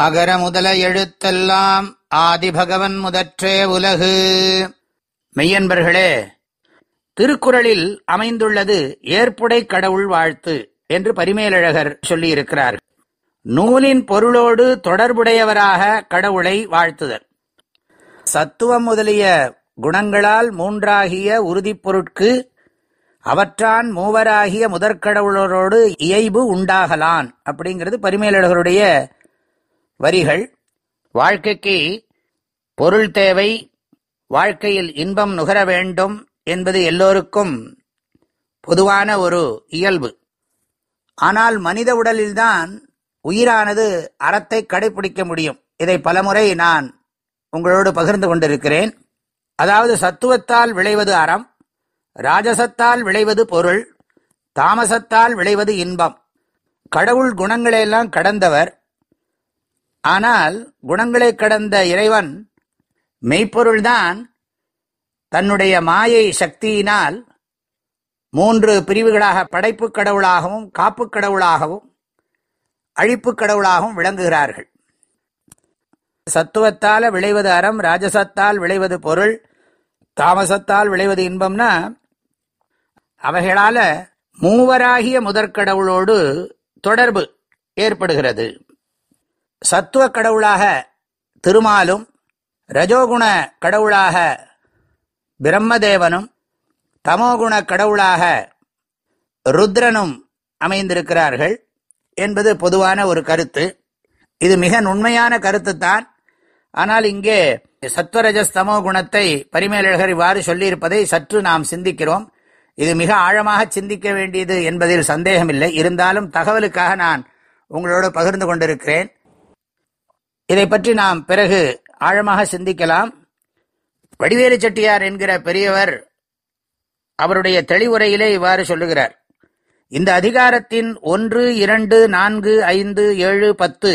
அகர முதல எழுத்தெல்லாம் ஆதிபகவன் முதற்றே உலகு. மெய்யன்பர்களே திருக்குறளில் அமைந்துள்ளது ஏற்புடை கடவுள் வாழ்த்து என்று பரிமேலழகர் சொல்லியிருக்கிறார். நூலின் பொருளோடு தொடர்புடையவராக கடவுளை வாழ்த்துதல். சத்துவம் முதலிய குணங்களால் மூன்றாகிய உறுதிப் பொருட்கு அவற்றான் மூவராகிய முதற்கடவுளரோடு இயைபு உண்டாகலான் அப்படிங்கிறது பரிமேலழகருடைய வரிகள் வாழ்க்கைக்கு பொருள் தேவை வாழ்க்கையில் இன்பம் நுகர வேண்டும் என்பது எல்லோருக்கும் பொதுவான ஒரு இயல்பு. ஆனால் மனித உடலில்தான் உயிரானது அறத்தை கடைபிடிக்க முடியும். இதை பலமுறை நான் உங்களோடு பகிர்ந்து கொண்டிருக்கிறேன். அதாவது சத்துவத்தால் விளைவது அறம் ராஜசத்தால் விளைவது பொருள் தாமசத்தால் விளைவது இன்பம். கடவுள் குணங்களையெல்லாம் கடந்தவர் ஆனால் குணங்களை கடந்த இறைவன் மெய்ப்பொருள்தான் தன்னுடைய மாயை சக்தியினால் மூன்று பிரிவுகளாக படைப்பு கடவுளாகவும் காப்பு கடவுளாகவும் அழிப்பு கடவுளாகவும் விளங்குகிறார்கள். சத்துவத்தால் விளைவது அறம் ராஜசத்தால் விளைவது பொருள் தாமசத்தால் விளைவது இன்பம்னா அவைகளால மூவராகிய முதற்கடவுளோடு தொடர்பு ஏற்படுகிறது. சத்துவ கடவுளாக திருமாலும் ரஜோகுண கடவுளாக பிரம்மதேவனும் தமோகுண கடவுளாக ருத்ரனும் அமைந்திருக்கிறார்கள் என்பது பொதுவான ஒரு கருத்து. இது மிக நுண்மையான கருத்து தான் ஆனால் இங்கே சத்வரஜஸ் தமோ குணத்தை பரிமேலழகர் இவ்வாறு சொல்லியிருப்பதை சற்று நாம் சிந்திக்கிறோம். இது மிக ஆழமாக சிந்திக்க வேண்டியது என்பதில் சந்தேகமில்லை. இருந்தாலும் தகவலுக்காக நான் உங்களோடு பகிர்ந்து கொண்டிருக்கிறேன். இதை பற்றி நாம் பிறகு ஆழமாக சிந்திக்கலாம். வடிவேலு செட்டியார் என்கிற பெரியவர் அவருடைய தெளிவுரையிலே இவ்வாறு சொல்லுகிறார். இந்த அதிகாரத்தின் ஒன்று இரண்டு நான்கு ஐந்து ஏழு பத்து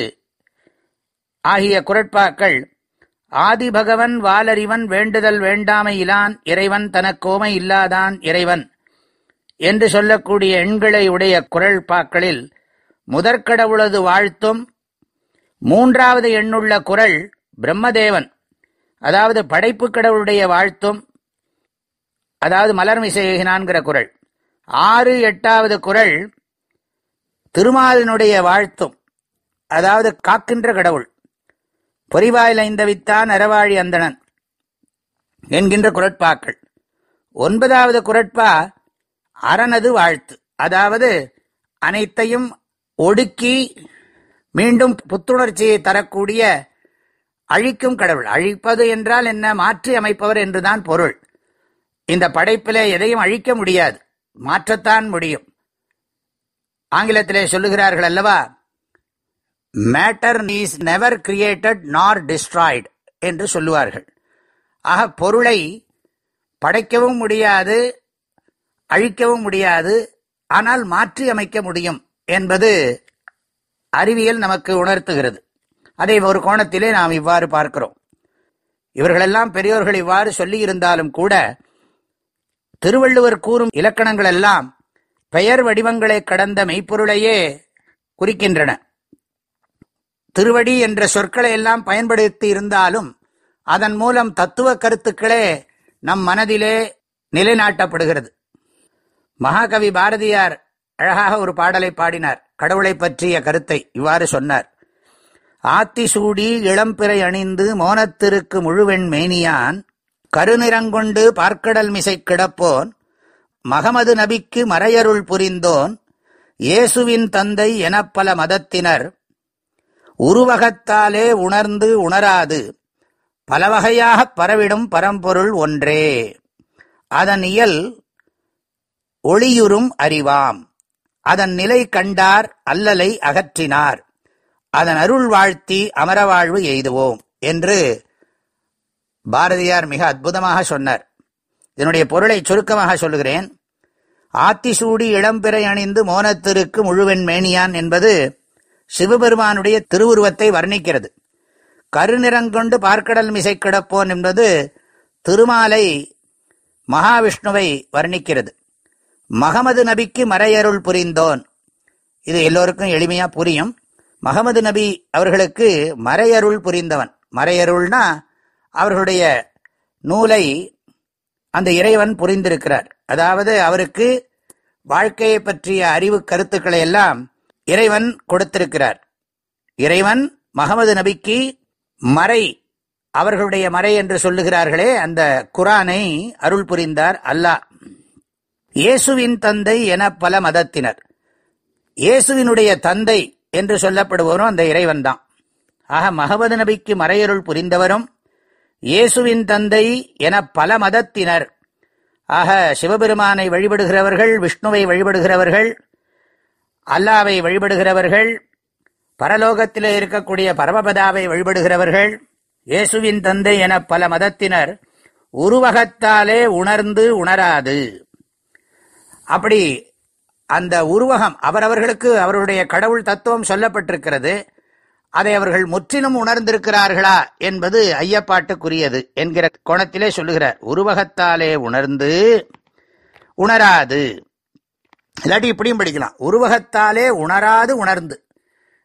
ஆகிய குரட்பாக்கள் ஆதிபகவன் வாலறிவன் வேண்டுதல் வேண்டாமை இலான் இறைவன் தனக்கோமை இல்லாதான் இறைவன் என்று சொல்லக்கூடிய எண்களை உடைய குரல் பாக்களில் முதற்கடவுளது வாழ்த்தும் மூன்றாவது எண்ணுள்ள குரல் பிரம்மதேவன். அதாவது படைப்பு கடவுளுடைய வாழ்த்தும் அதாவது மலர்மிசைகினான்கிற குரல். ஆறு எட்டாவது குரல் திருமாலினுடைய வாழ்த்தும் அதாவது காக்கின்ற கடவுள். பொறிவாயில் ஐந்தவித்தான் அறவாழி அந்தணன் என்கின்ற குரட்பாக்கள். ஒன்பதாவது குரட்பா அரணது வாழ்த்து அதாவது அனைத்தையும் ஒடுக்கி மீண்டும் புத்துணர்ச்சியை தரக்கூடிய அழிக்கும் கடவுள். அழிப்பது என்றால் என்ன? மாற்றி அமைப்பவர் என்றுதான் பொருள். இந்த படைப்பிலே எதையும் அழிக்க முடியாது. மாற்றத்தான் முடியும். ஆங்கிலத்திலே சொல்லுகிறார்கள் அல்லவா? Matter is never created nor destroyed என்று சொல்லுவார்கள். ஆக பொருளை படைக்கவும் முடியாது அழிக்கவும் முடியாது ஆனால் மாற்றி அமைக்க முடியும் என்பது அறிவியல் நமக்கு உணர்த்துகிறது. அதை ஒரு கோணத்திலே நாம் இவ்வாறு பார்க்கிறோம். இவர்களெல்லாம் பெரியோர்கள் இவ்வாறு சொல்லியிருந்தாலும் கூட திருவள்ளுவர் கூறும் இலக்கணங்கள் எல்லாம் பெயர் வடிவங்களை கடந்த மெய்ப்பொருளையே குறிக்கின்றன. திருவடி என்ற சொற்களை எல்லாம் பயன்படுத்தி இருந்தாலும் அதன் மூலம் தத்துவ கருத்துக்களே நம் மனதிலே நிலைநாட்டப்படுகிறது. மகாகவி பாரதியார் அழகாக ஒரு பாடலை பாடினார். கடவுளை பற்றிய கருத்தை இவ்வாறு சொன்னார். ஆத்தி சூடி இளம்பிறை அணிந்து மோனத்திற்கு முழுவெண் மேனியான் கருநிறங்கொண்டு பார்க்கடல் மிசை கிடப்போன் மகமது நபிக்கு மறையருள் புரிந்தோன் இயேசுவின் தந்தை எனப் பல மதத்தினர். உருவகத்தாலே உணர்ந்து உணராது பலவகையாக பரவிடும் பரம்பொருள் ஒன்றே. அதன் இயல் ஒளியுறும் அறிவாம். அதன் நிலை கண்டார் அல்லலை அகற்றினார். அதன் அருள் வாழ்த்தி அமரவாழ்வு எய்துவோம் என்று பாரதியார் மிக அற்புதமாக சொன்னார். இதனுடைய பொருளை சுருக்கமாக சொல்லுகிறேன். ஆத்திசூடி இளம்பிறை அணிந்து மோனத்திற்கு முழுவெண் மேனியான் என்பது சிவபெருமானுடைய திருவுருவத்தை வர்ணிக்கிறது. கருநிறங்கொண்டு பார்க்கடல் மிசை கிடப்போன் என்பது திருமாலை மகாவிஷ்ணுவை வர்ணிக்கிறது. மகமது நபிக்கு மறையருள் புரிந்தோன். இது எல்லோருக்கும் எளிமையா புரியும். மகமது நபி அவர்களுக்கு மறையருள் புரிந்தவன். மறையருள்னா அவர்களுடைய நூலை அந்த இறைவன் புரிந்திருக்கிறார். அதாவது அவருக்கு வாழ்க்கையை பற்றிய அறிவு கருத்துக்களை எல்லாம் இறைவன் கொடுத்திருக்கிறார். இறைவன் மகமது நபிக்கு மறை அவர்களுடைய மறை என்று சொல்லுகிறார்களே அந்த குரானை அருள் புரிந்தார் அல்லாஹ். இயேசுவின் தந்தை என பல மதத்தினர். இயேசுவினுடைய தந்தை என்று சொல்லப்படுபவரும் அந்த இறைவன் தான் ஆக மகமது நபிக்கு மறையருள் புரிந்தவரும் இயேசுவின் தந்தை என பல மதத்தினர். ஆக சிவபெருமானை வழிபடுகிறவர்கள் விஷ்ணுவை வழிபடுகிறவர்கள் அல்லாவை வழிபடுகிறவர்கள் பரலோகத்திலே இருக்கக்கூடிய பரமபதாவை வழிபடுகிறவர்கள் இயேசுவின் தந்தை என பல மதத்தினர் உருவகத்தாலே உணர்ந்து உணராது. அப்படி அந்த உருவகம் அவரவர்களுக்கு அவருடைய கடவுள் தத்துவம் சொல்லப்பட்டிருக்கிறது. அதை அவர்கள் முற்றிலும் உணர்ந்திருக்கிறார்களா என்பது ஐயப்பாட்டுக்குரியது என்கிற கோணத்திலே சொல்லுகிறார். உருவகத்தாலே உணர்ந்து உணராது. இல்லாட்டி இப்படியும் படிக்கலாம். உருவகத்தாலே உணராது உணர்ந்து.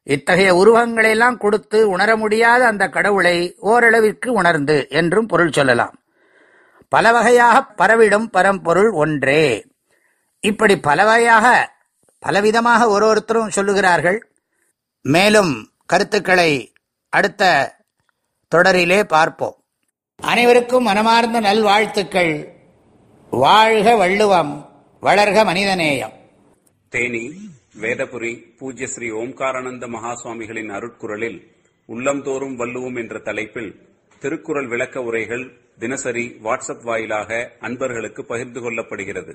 இத்தகைய உருவகங்களையெல்லாம் கொடுத்து உணர முடியாத அந்த கடவுளை ஓரளவிற்கு உணர்ந்து என்றும் பொருள் சொல்லலாம். பல வகையாக பரவிடும் பரம்பொருள் ஒன்றே. இப்படி பல வகையாக பலவிதமாக ஒரு ஒருத்தரும் சொல்லுகிறார்கள். மேலும் கருத்துக்களை அடுத்த தொடரிலே பார்ப்போம். அனைவருக்கும் மனமார்ந்த நல்வாழ்த்துக்கள். வாழ்க வள்ளுவம் வளர்க மனிதநேயம். தேனி வேதபுரி பூஜ்ய ஸ்ரீ ஓம்காரானந்த மகாசுவாமிகளின் அருட்குரலில் உள்ளம்தோறும் வள்ளுவோம் என்ற தலைப்பில் திருக்குறள் விளக்க உரைகள் தினசரி வாட்ஸ்அப் வாயிலாக அன்பர்களுக்கு பகிர்ந்து கொள்ளப்படுகிறது.